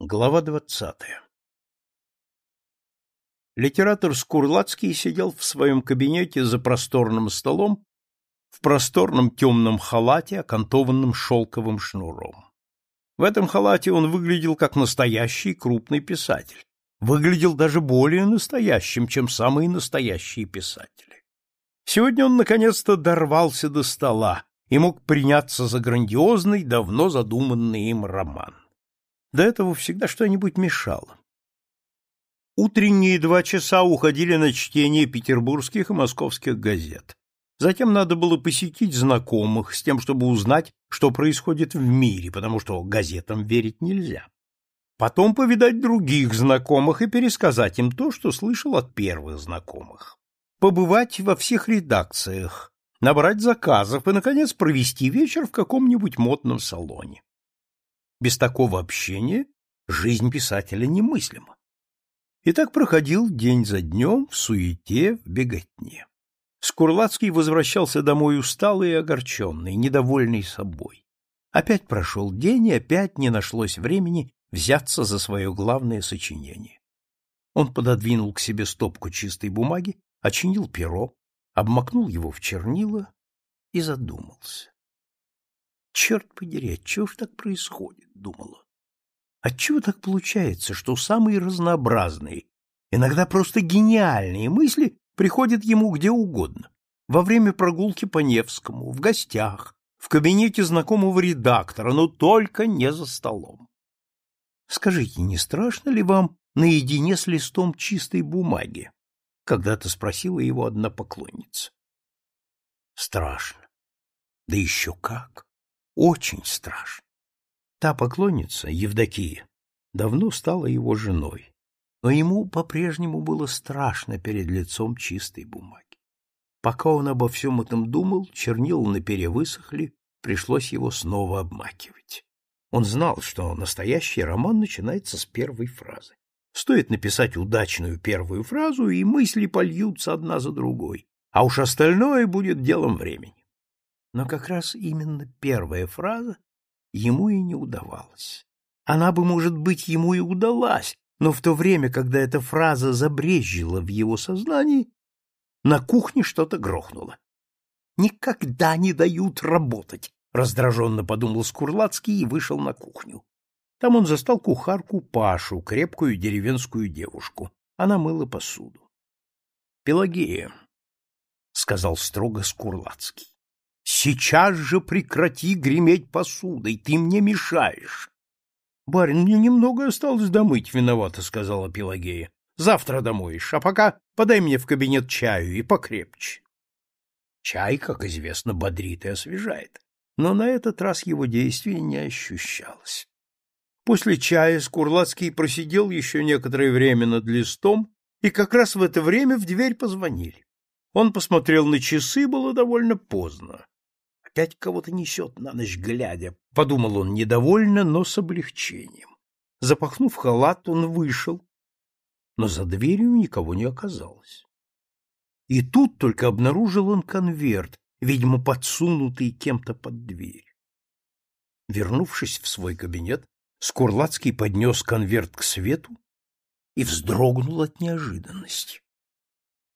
Глава двадцатая Литератор Скурлацкий сидел в своем кабинете за просторным столом в просторном темном халате, окантованном шелковым шнуром. В этом халате он выглядел как настоящий крупный писатель. Выглядел даже более настоящим, чем самые настоящие писатели. Сегодня он наконец-то дорвался до стола и мог приняться за грандиозный, давно задуманный им роман. До этого всегда что-нибудь мешало. Утренние два часа уходили на чтение петербургских и московских газет. Затем надо было посетить знакомых с тем, чтобы узнать, что происходит в мире, потому что газетам верить нельзя. Потом повидать других знакомых и пересказать им то, что слышал от первых знакомых. Побывать во всех редакциях, набрать заказов и, наконец, провести вечер в каком-нибудь модном салоне. Без такого общения жизнь писателя немыслима. И так проходил день за днем в суете, в беготне. Скурлацкий возвращался домой усталый и огорченный, недовольный собой. Опять прошел день, и опять не нашлось времени взяться за свое главное сочинение. Он пододвинул к себе стопку чистой бумаги, очинил перо, обмакнул его в чернила и задумался. Черт подери, отчего ж так происходит, думала. Отчего так получается, что самые разнообразные, иногда просто гениальные мысли приходят ему где угодно? Во время прогулки по Невскому, в гостях, в кабинете знакомого редактора, но только не за столом. Скажите, не страшно ли вам наедине с листом чистой бумаги? Когда-то спросила его одна поклонница. Страшно. Да еще как очень страшно. Та поклонница, Евдокия, давно стала его женой, но ему по-прежнему было страшно перед лицом чистой бумаги. Пока он обо всем этом думал, чернила на пере высохли, пришлось его снова обмакивать. Он знал, что настоящий роман начинается с первой фразы. Стоит написать удачную первую фразу, и мысли польются одна за другой, а уж остальное будет делом времени. Но как раз именно первая фраза ему и не удавалась. Она бы, может быть, ему и удалась, но в то время, когда эта фраза забрезжила в его сознании, на кухне что-то грохнуло. «Никогда не дают работать!» — раздраженно подумал Скурлацкий и вышел на кухню. Там он застал кухарку Пашу, крепкую деревенскую девушку. Она мыла посуду. «Пелагея», — сказал строго Скурлацкий, Сейчас же прекрати греметь посудой, ты мне мешаешь. — Барин, мне немного осталось домыть, виновата, — сказала Пелагея. — Завтра домоешь, а пока подай мне в кабинет чаю и покрепче. Чай, как известно, бодрит и освежает, но на этот раз его действие не ощущалось. После чая Скурлацкий просидел еще некоторое время над листом, и как раз в это время в дверь позвонили. Он посмотрел на часы, было довольно поздно. Опять кого-то несет на ночь глядя, — подумал он недовольно, но с облегчением. Запахнув халат, он вышел, но за дверью никого не оказалось. И тут только обнаружил он конверт, видимо, подсунутый кем-то под дверь. Вернувшись в свой кабинет, Скурлацкий поднес конверт к свету и вздрогнул от неожиданности.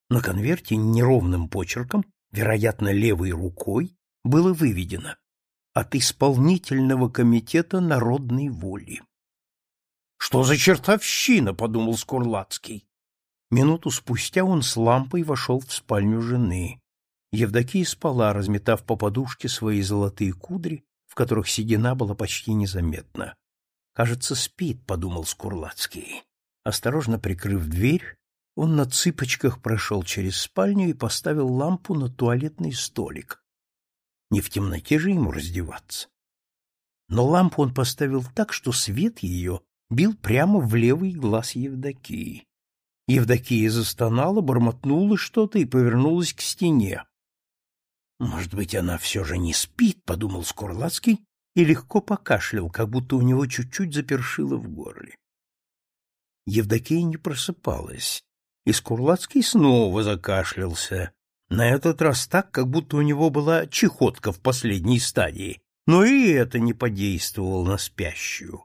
На конверте неровным почерком, вероятно, левой рукой, было выведено от исполнительного комитета народной воли. Что за чертовщина, подумал Скурлацкий. Минуту спустя он с лампой вошел в спальню жены. Евдокия спала, разметав по подушке свои золотые кудри, в которых седина была почти незаметна. Кажется, спит, подумал Скурлацкий. Осторожно прикрыв дверь, он на цыпочках прошел через спальню и поставил лампу на туалетный столик, не в темноте же ему раздеваться. Но лампу он поставил так, что свет ее бил прямо в левый глаз Евдокии. Евдокия застонала, бормотнула что-то и повернулась к стене. «Может быть, она все же не спит?» — подумал Скорлацкий и легко покашлял, как будто у него чуть-чуть запершило в горле. Евдокия не просыпалась, и Скурлацкий снова закашлялся. На этот раз так, как будто у него была чехотка в последней стадии, но и это не подействовало на спящую.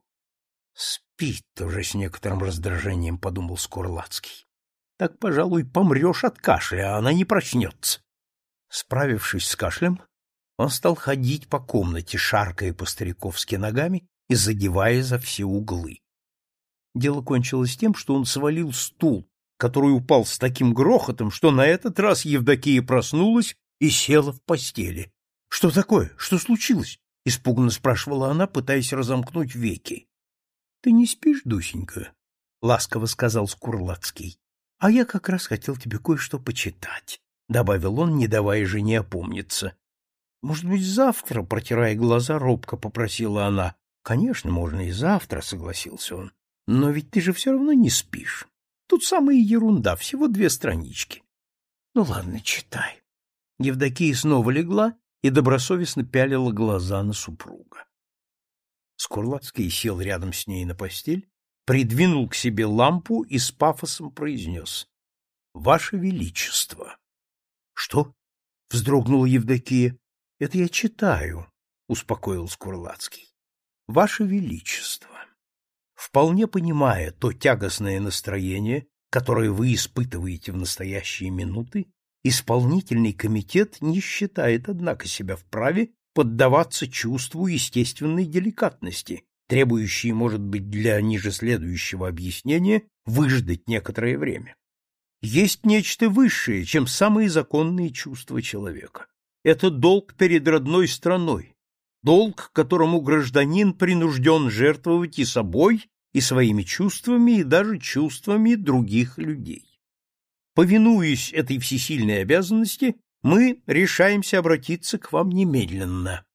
спит уже с некоторым раздражением, подумал Скорлацкий. Так, пожалуй, помрешь от кашля, а она не проснется. Справившись с кашлем, он стал ходить по комнате, шаркая по-стариковски ногами и задевая за все углы. Дело кончилось тем, что он свалил стул, который упал с таким грохотом, что на этот раз Евдокия проснулась и села в постели. — Что такое? Что случилось? — испуганно спрашивала она, пытаясь разомкнуть веки. — Ты не спишь, Дусенька? — ласково сказал Скурлацкий. — А я как раз хотел тебе кое-что почитать, — добавил он, не давая жене опомниться. — Может быть, завтра, протирая глаза, робко попросила она. — Конечно, можно и завтра, — согласился он. — Но ведь ты же все равно не спишь. Тут самая ерунда, всего две странички. — Ну ладно, читай. Евдокия снова легла и добросовестно пялила глаза на супруга. Скурлацкий сел рядом с ней на постель, придвинул к себе лампу и с пафосом произнес. — Ваше Величество! — Что? — вздрогнула Евдокия. — Это я читаю, — успокоил Скурлацкий. — Ваше Величество! Вполне понимая то тягостное настроение, которое вы испытываете в настоящие минуты, исполнительный комитет не считает, однако, себя вправе поддаваться чувству естественной деликатности, требующей, может быть, для ниже следующего объяснения выждать некоторое время. Есть нечто высшее, чем самые законные чувства человека. Это долг перед родной страной, долг, которому гражданин принужден жертвовать и собой, и своими чувствами, и даже чувствами других людей. Повинуясь этой всесильной обязанности, мы решаемся обратиться к вам немедленно.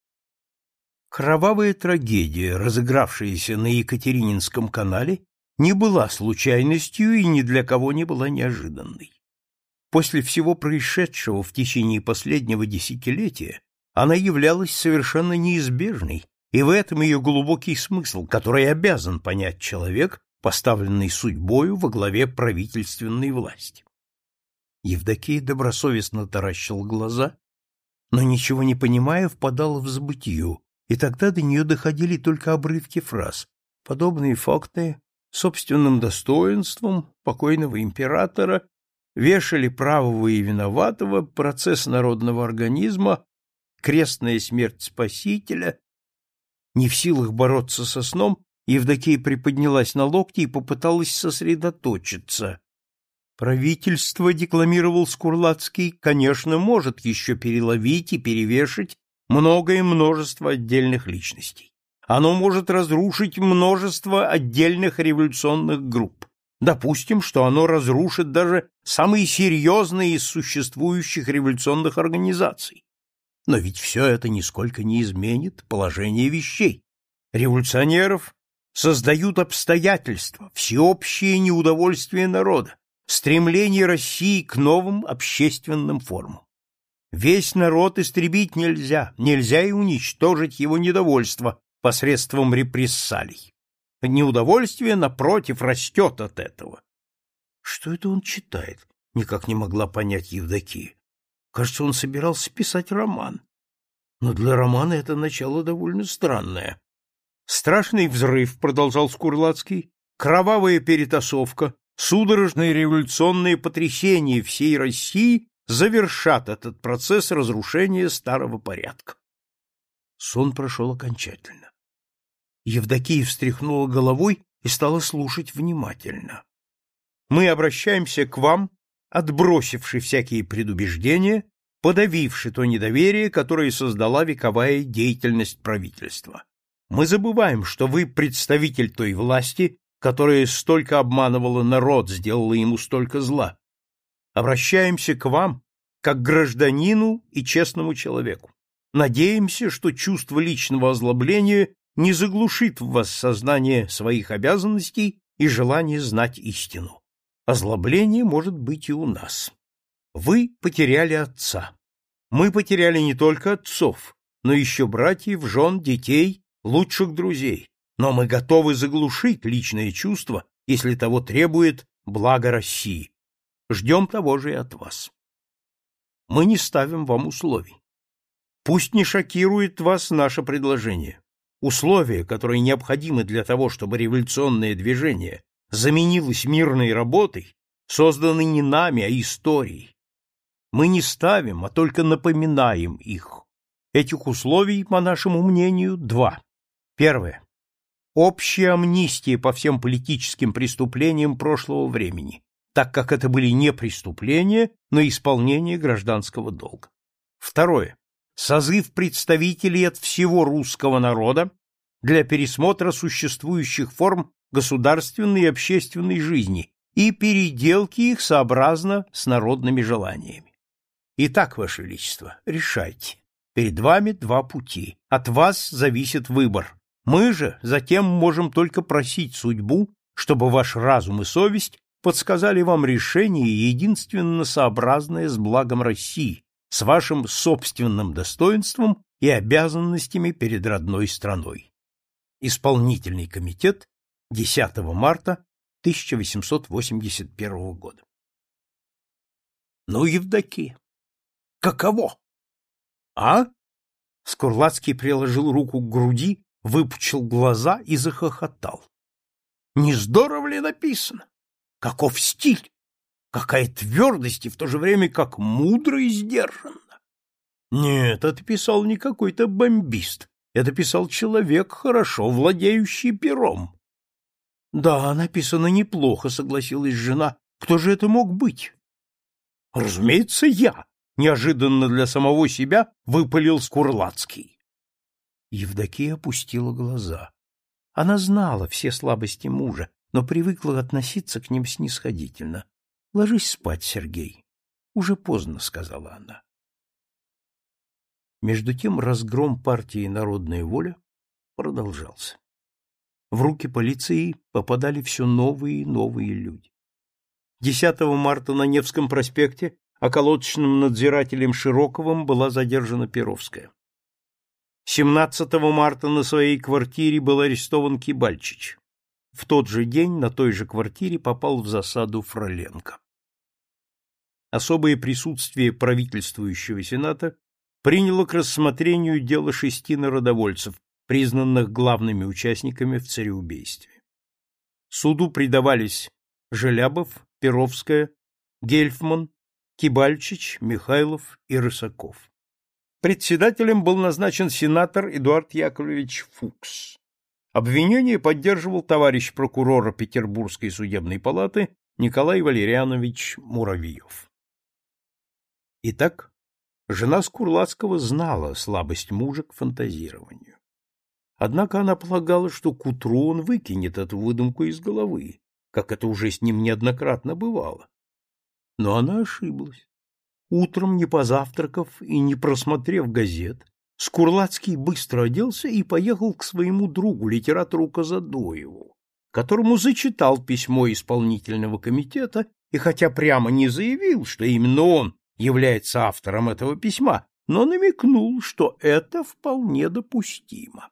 Кровавая трагедия, разыгравшаяся на Екатерининском канале, не была случайностью и ни для кого не была неожиданной. После всего происшедшего в течение последнего десятилетия она являлась совершенно неизбежной, и в этом ее глубокий смысл, который обязан понять человек, поставленный судьбою во главе правительственной власти. Евдокия добросовестно таращила глаза, но, ничего не понимая, впадала в забытье, и тогда до нее доходили только обрывки фраз. Подобные факты собственным достоинством покойного императора вешали правого и виноватого, процесс народного организма, крестная смерть Спасителя. Не в силах бороться со сном, Евдокия приподнялась на локти и попыталась сосредоточиться. Правительство, декламировал Скурлацкий, конечно, может еще переловить и перевешать многое множество отдельных личностей. Оно может разрушить множество отдельных революционных групп. Допустим, что оно разрушит даже самые серьезные из существующих революционных организаций. Но ведь все это нисколько не изменит положение вещей. Революционеров создают обстоятельства, всеобщее неудовольствие народа, стремление России к новым общественным формам. Весь народ истребить нельзя, нельзя и уничтожить его недовольство посредством репрессалий. Неудовольствие, напротив, растет от этого. Что это он читает? Никак не могла понять Евдокия. Кажется, он собирался писать роман. Но для романа это начало довольно странное. Страшный взрыв, продолжал Скурлацкий, кровавая перетасовка, судорожные революционные потрясения всей России завершат этот процесс разрушения старого порядка. Сон прошел окончательно. Евдокия встряхнула головой и стала слушать внимательно. Мы обращаемся к вам, отбросивши всякие предубеждения, подавивши то недоверие, которое создала вековая деятельность правительства. Мы забываем, что вы представитель той власти, которая столько обманывала народ, сделала ему столько зла. Обращаемся к вам, как к гражданину и честному человеку. Надеемся, что чувство личного озлобления не заглушит в вас сознание своих обязанностей и желание знать истину. Озлобление может быть и у нас. Вы потеряли отца. Мы потеряли не только отцов, но еще братьев, жен, детей, лучших друзей но мы готовы заглушить личное чувство, если того требует благо России. Ждем того же и от вас. Мы не ставим вам условий. Пусть не шокирует вас наше предложение. условия, которые необходимы для того, чтобы революционное движение заменилось мирной работой, созданы не нами, а историей. Мы не ставим, а только напоминаем их. Этих условий, по нашему мнению, два. Первое. Общая амнистия по всем политическим преступлениям прошлого времени, так как это были не преступления, но исполнение гражданского долга. Второе. Созыв представителей от всего русского народа для пересмотра существующих форм государственной и общественной жизни и переделки их сообразно с народными желаниями. Итак, Ваше Величество, решайте. Перед вами два пути. От вас зависит выбор. Мы же затем можем только просить судьбу, чтобы ваш разум и совесть подсказали вам решение единственно сообразное с благом России, с вашим собственным достоинством и обязанностями перед родной страной. Исполнительный комитет 10 марта 1881 года. Ну, Евдокия, Каково? А? Скурлацкий приложил руку к груди, выпучил глаза и захохотал. Не здорово ли написано? Каков стиль? Какая твердость и в то же время как мудро и сдержанно. Нет, это писал не какой-то бомбист. Это писал человек, хорошо владеющий пером. Да, написано неплохо, согласилась жена. Кто же это мог быть? Разумеется, я неожиданно для самого себя выпалил Скурлацкий. Евдокия опустила глаза. Она знала все слабости мужа, но привыкла относиться к ним снисходительно. — Ложись спать, Сергей. Уже поздно, — сказала она. Между тем разгром партии «Народная воля» продолжался. В руки полиции попадали все новые и новые люди. 10 марта на Невском проспекте околоточным надзирателем Широковым была задержана Перовская. 17 марта на своей квартире был арестован Кибальчич. В тот же день на той же квартире попал в засаду Фроленко. Особое присутствие правительствующего Сената приняло к рассмотрению дело шести народовольцев, признанных главными участниками в цареубийстве. Суду предавались Желябов, Перовская, Гельфман, Кибальчич, Михайлов и Рысаков. Председателем был назначен сенатор Эдуард Яковлевич Фукс. Обвинение поддерживал товарищ прокурора Петербургской судебной палаты Николай Валерьянович Муравьев. Итак, жена Скурлацкого знала слабость мужа к фантазированию. Однако она полагала, что к утру он выкинет эту выдумку из головы, как это уже с ним неоднократно бывало, но она ошиблась. Утром, не позавтракав и не просмотрев газет, Скурлацкий быстро оделся и поехал к своему другу, литератору Казадоеву, которому зачитал письмо исполнительного комитета и хотя прямо не заявил, что именно он является автором этого письма, но намекнул, что это вполне допустимо.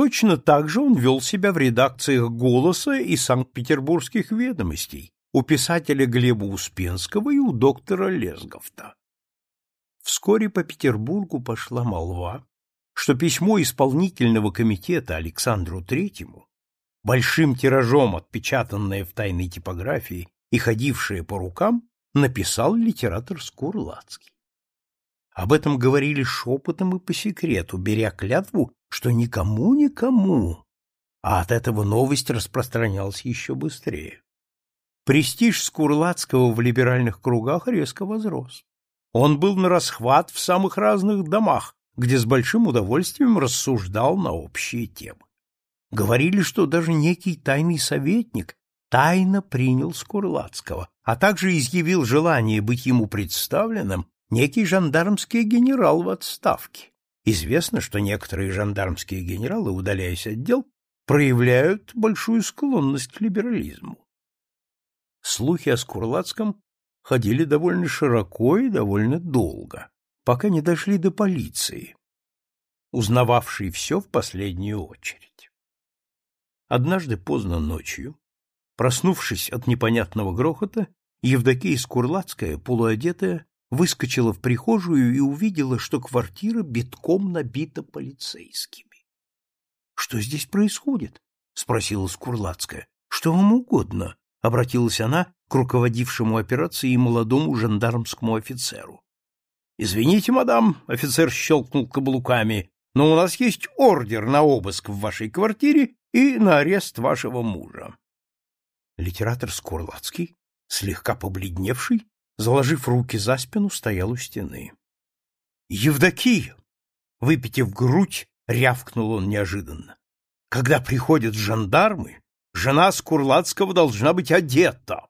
Точно так же он вел себя в редакциях «Голоса» и «Санкт-Петербургских ведомостей», у писателя Глеба Успенского и у доктора Лесговта. Вскоре по Петербургу пошла молва, что письмо исполнительного комитета Александру Третьему, большим тиражом отпечатанное в тайной типографии и ходившее по рукам, написал литератор Скурлацкий. Об этом говорили шепотом и по секрету, беря клятву, что никому-никому, а от этого новость распространялась еще быстрее. Престиж Скурлацкого в либеральных кругах резко возрос. Он был на расхват в самых разных домах, где с большим удовольствием рассуждал на общие темы. Говорили, что даже некий тайный советник тайно принял Скурлацкого, а также изъявил желание быть ему представленным некий жандармский генерал в отставке. Известно, что некоторые жандармские генералы, удаляясь от дел, проявляют большую склонность к либерализму. Слухи о Скурлацком ходили довольно широко и довольно долго, пока не дошли до полиции, узнававшей все в последнюю очередь. Однажды поздно ночью, проснувшись от непонятного грохота, Евдокия Скурлацкая, полуодетая, выскочила в прихожую и увидела, что квартира битком набита полицейскими. Что здесь происходит? спросила Скурлацкая. Что вам угодно? обратилась она к руководившему операцией молодому жандармскому офицеру. Извините, мадам, офицер щелкнул каблуками, но у нас есть ордер на обыск в вашей квартире и на арест вашего мужа. Литератор Скурлацкий, слегка побледневший, заложив руки за спину, стоял у стены. Евдокия! Выпитив грудь, рявкнул он неожиданно. Когда приходят жандармы, жена Скурлацкого должна быть одета.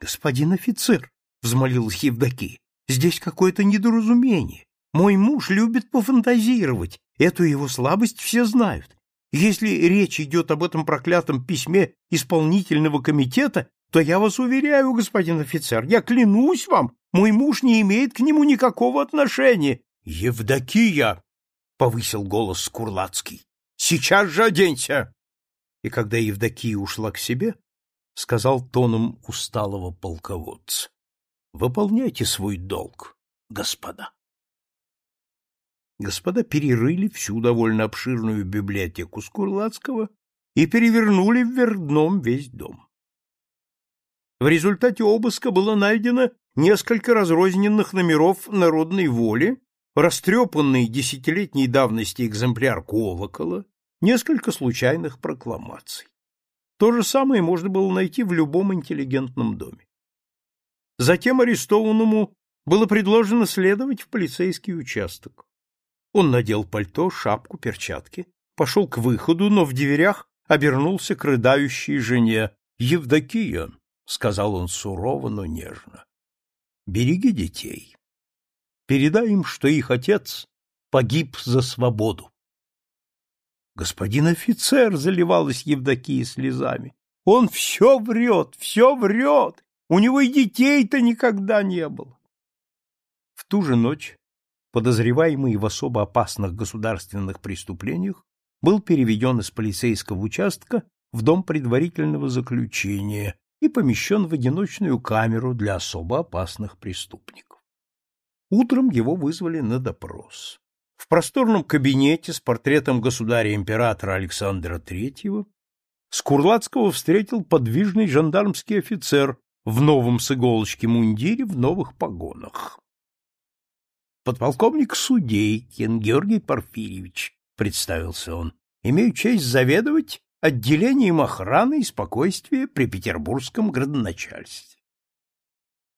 Господин офицер, взмолилась Евдокия, здесь какое-то недоразумение. Мой муж любит пофантазировать, эту его слабость все знают. Если речь идет об этом проклятом письме исполнительного комитета, то я вас уверяю, господин офицер, я клянусь вам, мой муж не имеет к нему никакого отношения. Евдокия, повысил голос Скурлацкий. Сейчас же оденься. И когда Евдокия ушла к себе, сказал тоном усталого полководца: "Выполняйте свой долг, господа". господа перерыли всю довольно обширную библиотеку Скурлацкого и перевернули вверх дном весь дом. В результате обыска было найдено несколько разрозненных номеров народной воли, растрепанный десятилетней давности экземпляр колокола, несколько случайных прокламаций. То же самое можно было найти в любом интеллигентном доме. Затем арестованному было предложено следовать в полицейский участок. Он надел пальто, шапку, перчатки, пошел к выходу, но в дверях обернулся к рыдающей жене. «Евдокия», — сказал он сурово, но нежно, — «береги детей. Передай им, что их отец погиб за свободу». «Господин офицер», — заливалась Евдокия слезами, — «он все врет, все врет, у него и детей-то никогда не было». В ту же ночь подозреваемый в особо опасных государственных преступлениях, был переведен из полицейского участка в дом предварительного заключения и помещен в одиночную камеру для особо опасных преступников. Утром его вызвали на допрос. В просторном кабинете с портретом государя-императора Александра III Скурлацкого встретил подвижный жандармский офицер в новом с иголочки мундире в новых погонах подполковник Судейкин Георгий Порфирьевич, представился он. Имею честь заведовать отделением охраны и спокойствия при Петербургском градоначальстве.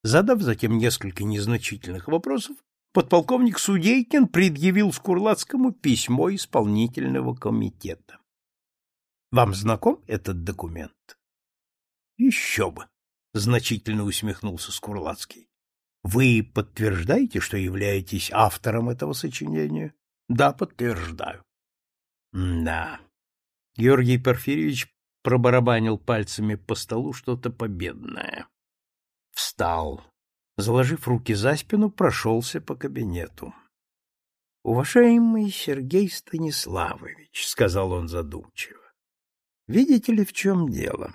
Задав затем несколько незначительных вопросов, подполковник Судейкин предъявил Скурлацкому письмо исполнительного комитета. Вам знаком этот документ? Еще бы, значительно усмехнулся Скурлацкий. Вы подтверждаете, что являетесь автором этого сочинения? Да, подтверждаю. да. Георгий Порфирьевич пробарабанил пальцами по столу что-то победное. Встал. Заложив руки за спину, прошелся по кабинету. «Уважаемый Сергей Станиславович», — сказал он задумчиво, — «видите ли, в чем дело?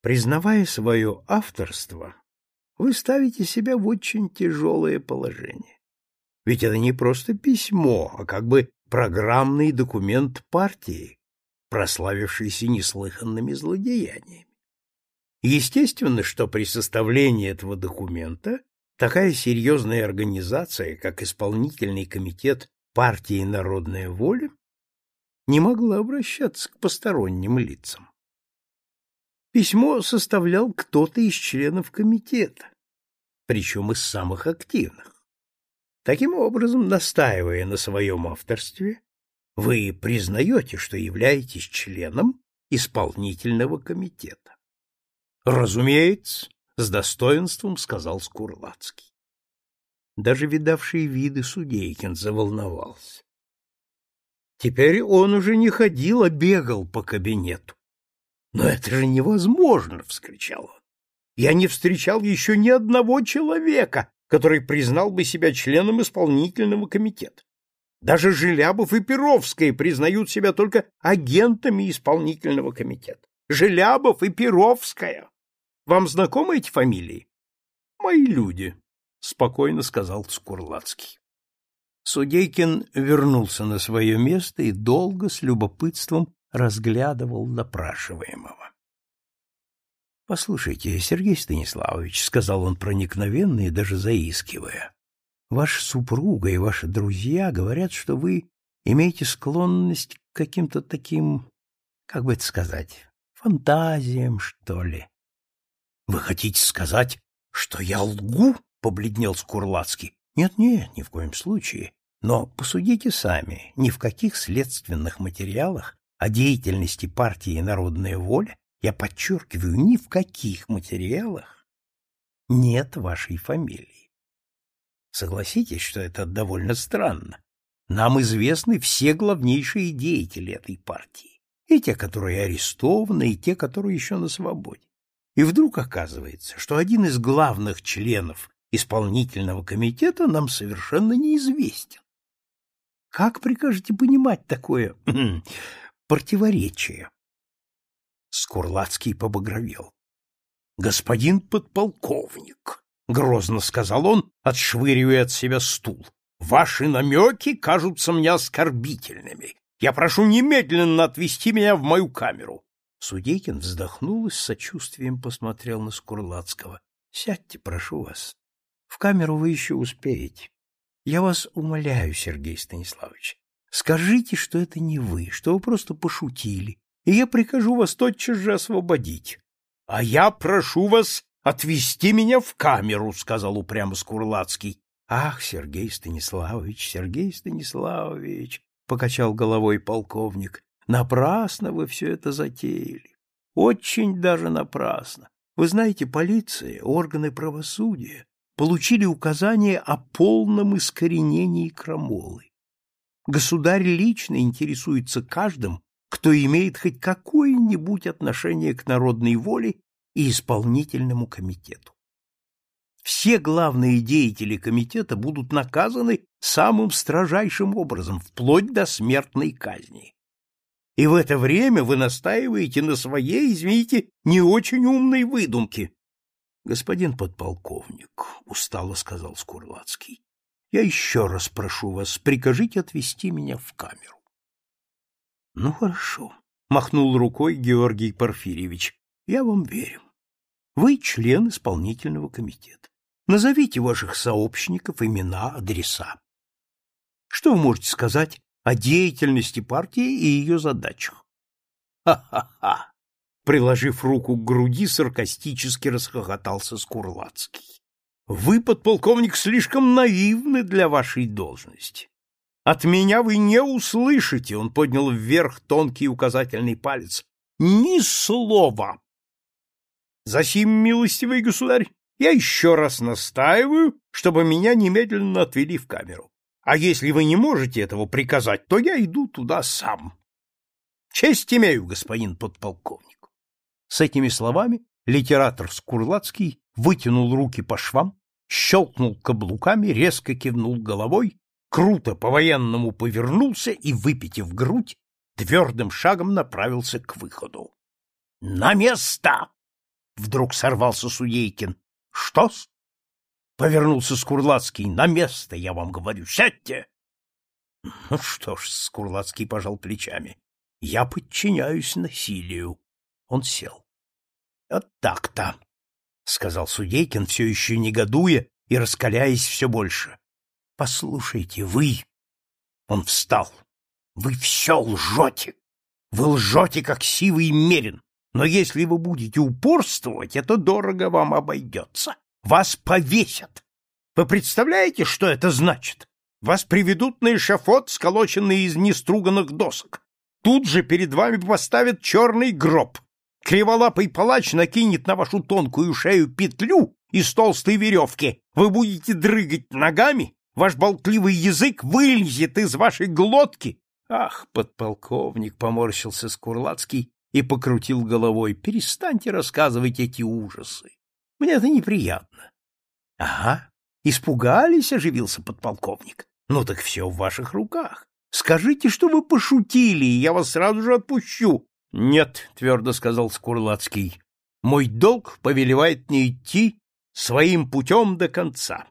Признавая свое авторство, вы ставите себя в очень тяжелое положение. Ведь это не просто письмо, а как бы программный документ партии, прославившийся неслыханными злодеяниями. Естественно, что при составлении этого документа такая серьезная организация, как исполнительный комитет партии «Народная воля», не могла обращаться к посторонним лицам. Письмо составлял кто-то из членов комитета, причем из самых активных. Таким образом, настаивая на своем авторстве, вы признаете, что являетесь членом исполнительного комитета. Разумеется, с достоинством сказал Скурлацкий. Даже видавший виды Судейкин заволновался. Теперь он уже не ходил, а бегал по кабинету. «Но это же невозможно!» — вскричал он. «Я не встречал еще ни одного человека, который признал бы себя членом исполнительного комитета. Даже Желябов и Перовская признают себя только агентами исполнительного комитета. Желябов и Перовская. Вам знакомы эти фамилии? Мои люди, спокойно сказал Скурлацкий. Судейкин вернулся на свое место и долго с любопытством разглядывал допрашиваемого. — Послушайте, Сергей Станиславович, — сказал он проникновенно и даже заискивая, — ваша супруга и ваши друзья говорят, что вы имеете склонность к каким-то таким, как бы это сказать, фантазиям, что ли. — Вы хотите сказать, что я лгу? — побледнел Скурлацкий. Нет-нет, ни в коем случае. Но посудите сами, ни в каких следственных материалах о деятельности партии «Народная воля», я подчеркиваю, ни в каких материалах нет вашей фамилии. Согласитесь, что это довольно странно. Нам известны все главнейшие деятели этой партии, и те, которые арестованы, и те, которые еще на свободе. И вдруг оказывается, что один из главных членов исполнительного комитета нам совершенно неизвестен. Как прикажете понимать такое противоречие? Скурлацкий побагровел. Господин подполковник, грозно сказал он, отшвыривая от себя стул. Ваши намеки кажутся мне оскорбительными. Я прошу немедленно отвезти меня в мою камеру. Судейкин вздохнул и с сочувствием посмотрел на Скурлацкого. Сядьте, прошу вас. В камеру вы еще успеете. Я вас умоляю, Сергей Станиславович, скажите, что это не вы, что вы просто пошутили, и я прикажу вас тотчас же освободить. — А я прошу вас отвезти меня в камеру, — сказал упрямо Скурлацкий. — Ах, Сергей Станиславович, Сергей Станиславович, — покачал головой полковник, — напрасно вы все это затеяли. Очень даже напрасно. Вы знаете, полиция, органы правосудия получили указание о полном искоренении крамолы. Государь лично интересуется каждым, кто имеет хоть какое-нибудь отношение к народной воле и исполнительному комитету. Все главные деятели комитета будут наказаны самым строжайшим образом, вплоть до смертной казни. И в это время вы настаиваете на своей, извините, не очень умной выдумке, Господин подполковник, устало сказал Скурлацкий. Я еще раз прошу вас, прикажите отвезти меня в камеру. Ну хорошо, махнул рукой Георгий Порфирьевич. Я вам верю. Вы член исполнительного комитета. Назовите ваших сообщников, имена, адреса. Что вы можете сказать о деятельности партии и ее задачах? Ха-ха-ха! Приложив руку к груди, саркастически расхохотался Скурлацкий. Вы, подполковник, слишком наивны для вашей должности. От меня вы не услышите, он поднял вверх тонкий указательный палец. Ни слова. Засим, милостивый государь, я еще раз настаиваю, чтобы меня немедленно отвели в камеру. А если вы не можете этого приказать, то я иду туда сам. Честь имею, господин подполковник. С этими словами литератор Скурлацкий вытянул руки по швам, щелкнул каблуками, резко кивнул головой, круто по-военному повернулся и, выпитив грудь, твердым шагом направился к выходу. — На место! — вдруг сорвался Судейкин. — Что-с? — повернулся Скурлацкий. — На место, я вам говорю. Сядьте! — Ну что ж, — Скурлацкий пожал плечами, — я подчиняюсь насилию. Он сел. — Вот так-то, — сказал Судейкин, все еще негодуя и раскаляясь все больше. — Послушайте, вы... Он встал. — Вы все лжете. Вы лжете, как сивый мерин. Но если вы будете упорствовать, это дорого вам обойдется. Вас повесят. Вы представляете, что это значит? Вас приведут на эшафот, сколоченный из неструганных досок. Тут же перед вами поставят черный гроб, Криволапый палач накинет на вашу тонкую шею петлю из толстой веревки. Вы будете дрыгать ногами, ваш болтливый язык вылезет из вашей глотки. Ах, подполковник, поморщился Скурлацкий и покрутил головой. Перестаньте рассказывать эти ужасы. Мне это неприятно. Ага, испугались, оживился подполковник. Ну так все в ваших руках. Скажите, что вы пошутили, и я вас сразу же отпущу. Нет, твердо сказал Скурлацкий. Мой долг повелевает мне идти своим путем до конца.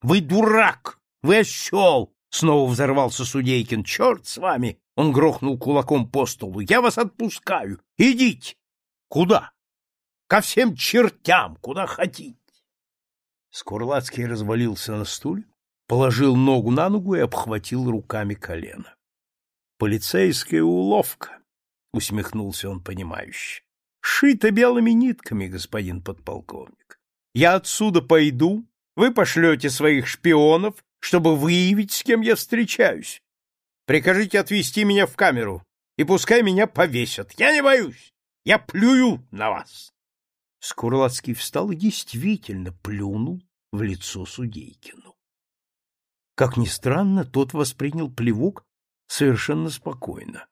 Вы дурак, вы осел, Снова взорвался Судейкин. Черт с вами! Он грохнул кулаком по столу. Я вас отпускаю. Идите. Куда? Ко всем чертям, куда хотите. Скорлацкий развалился на стуле, положил ногу на ногу и обхватил руками колено. Полицейская уловка, усмехнулся он понимающе. Шито белыми нитками, господин подполковник. Я отсюда пойду, вы пошлете своих шпионов, чтобы выявить, с кем я встречаюсь. Прикажите отвезти меня в камеру, и пускай меня повесят. Я не боюсь. Я плюю на вас. Скурлацкий встал и действительно плюнул в лицо Судейкину. Как ни странно, тот воспринял плевок совершенно спокойно.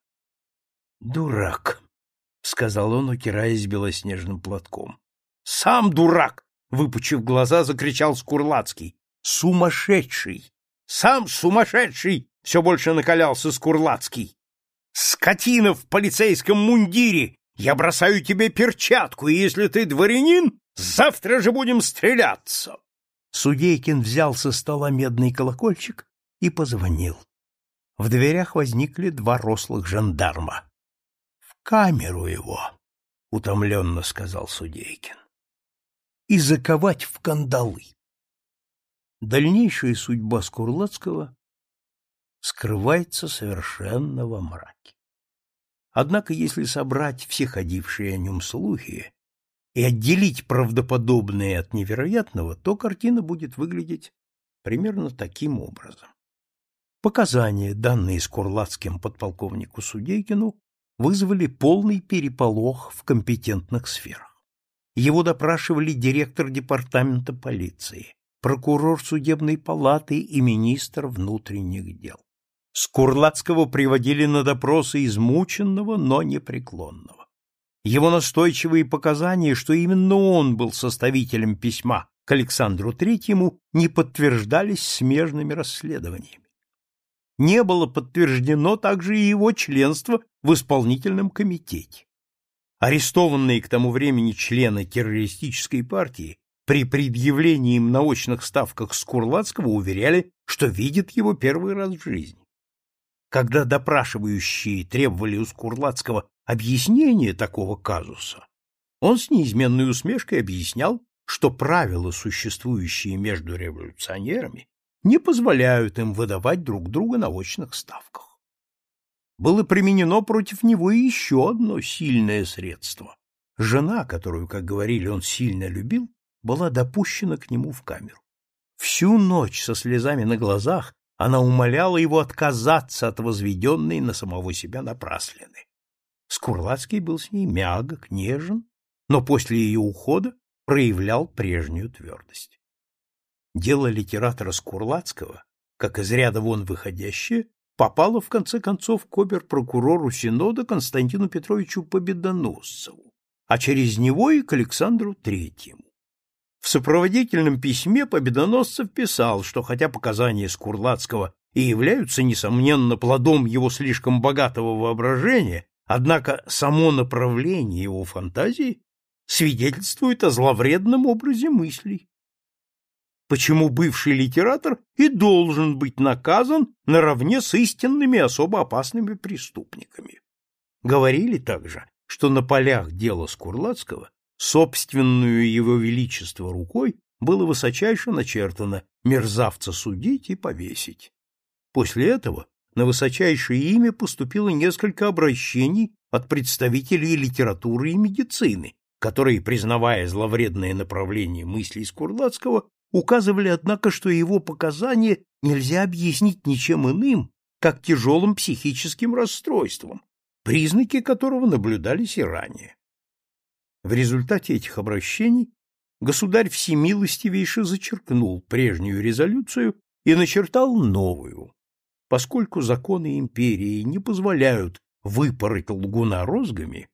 «Дурак!» — сказал он, утираясь белоснежным платком. «Сам дурак!» — выпучив глаза, закричал Скурлацкий. «Сумасшедший! Сам сумасшедший!» — все больше накалялся Скурлацкий. «Скотина в полицейском мундире! Я бросаю тебе перчатку, и если ты дворянин, завтра же будем стреляться!» Судейкин взял со стола медный колокольчик и позвонил. В дверях возникли два рослых жандарма. — В камеру его, — утомленно сказал Судейкин. — И заковать в кандалы. Дальнейшая судьба Скурлацкого скрывается совершенно во мраке. Однако, если собрать все ходившие о нем слухи и отделить правдоподобное от невероятного, то картина будет выглядеть примерно таким образом. Показания, данные Скурлацким подполковнику Судейкину, вызвали полный переполох в компетентных сферах. Его допрашивали директор департамента полиции, прокурор судебной палаты и министр внутренних дел. Скурлацкого приводили на допросы измученного, но непреклонного. Его настойчивые показания, что именно он был составителем письма к Александру Третьему, не подтверждались смежными расследованиями не было подтверждено также и его членство в исполнительном комитете. Арестованные к тому времени члены террористической партии при предъявлении им на очных ставках Скурлацкого уверяли, что видят его первый раз в жизни. Когда допрашивающие требовали у Скурлацкого объяснения такого казуса, он с неизменной усмешкой объяснял, что правила, существующие между революционерами, не позволяют им выдавать друг друга на очных ставках. Было применено против него еще одно сильное средство. Жена, которую, как говорили, он сильно любил, была допущена к нему в камеру. Всю ночь со слезами на глазах она умоляла его отказаться от возведенной на самого себя напраслины. Скурлацкий был с ней мягок, нежен, но после ее ухода проявлял прежнюю твердость. Дело литератора Скурлацкого, как из ряда вон выходящее, попало в конце концов к обер-прокурору Синода Константину Петровичу Победоносцеву, а через него и к Александру Третьему. В сопроводительном письме Победоносцев писал, что хотя показания Скурлацкого и являются, несомненно, плодом его слишком богатого воображения, однако само направление его фантазии свидетельствует о зловредном образе мыслей почему бывший литератор и должен быть наказан наравне с истинными особо опасными преступниками. Говорили также, что на полях дела Скурлацкого собственную его величество рукой было высочайше начертано «мерзавца судить и повесить». После этого на высочайшее имя поступило несколько обращений от представителей литературы и медицины, которые, признавая зловредное направление мыслей Скурлацкого, указывали, однако, что его показания нельзя объяснить ничем иным, как тяжелым психическим расстройством, признаки которого наблюдались и ранее. В результате этих обращений государь всемилостивейше зачеркнул прежнюю резолюцию и начертал новую. Поскольку законы империи не позволяют выпороть лгуна розгами,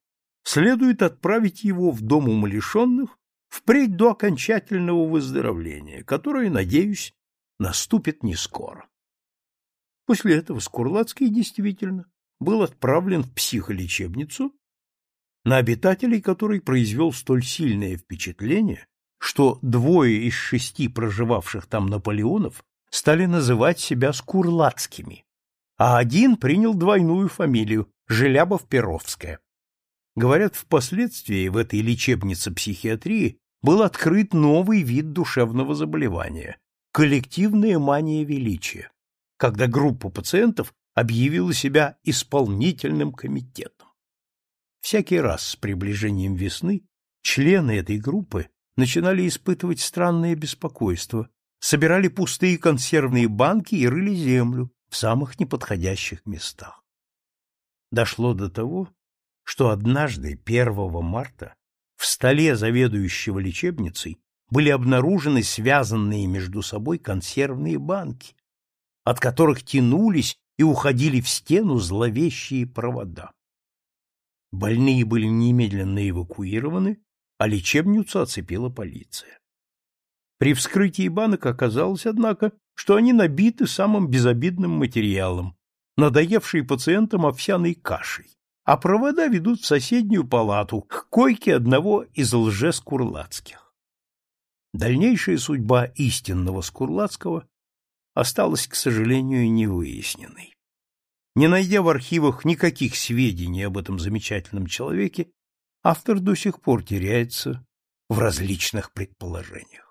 следует отправить его в дом умалишенных впредь до окончательного выздоровления, которое, надеюсь, наступит не скоро. После этого Скурлацкий действительно был отправлен в психолечебницу, на обитателей которой произвел столь сильное впечатление, что двое из шести проживавших там Наполеонов стали называть себя Скурлацкими, а один принял двойную фамилию – Желябов-Перовская. Говорят, впоследствии в этой лечебнице психиатрии был открыт новый вид душевного заболевания – коллективная мания величия, когда группа пациентов объявила себя исполнительным комитетом. Всякий раз с приближением весны члены этой группы начинали испытывать странное беспокойство, собирали пустые консервные банки и рыли землю в самых неподходящих местах. Дошло до того, что однажды, 1 марта, в столе заведующего лечебницей были обнаружены связанные между собой консервные банки, от которых тянулись и уходили в стену зловещие провода. Больные были немедленно эвакуированы, а лечебницу оцепила полиция. При вскрытии банок оказалось, однако, что они набиты самым безобидным материалом, надоевшей пациентам овсяной кашей, а провода ведут в соседнюю палату, к койке одного из лжескурлацких. Дальнейшая судьба истинного Скурлацкого осталась, к сожалению, невыясненной. Не найдя в архивах никаких сведений об этом замечательном человеке, автор до сих пор теряется в различных предположениях.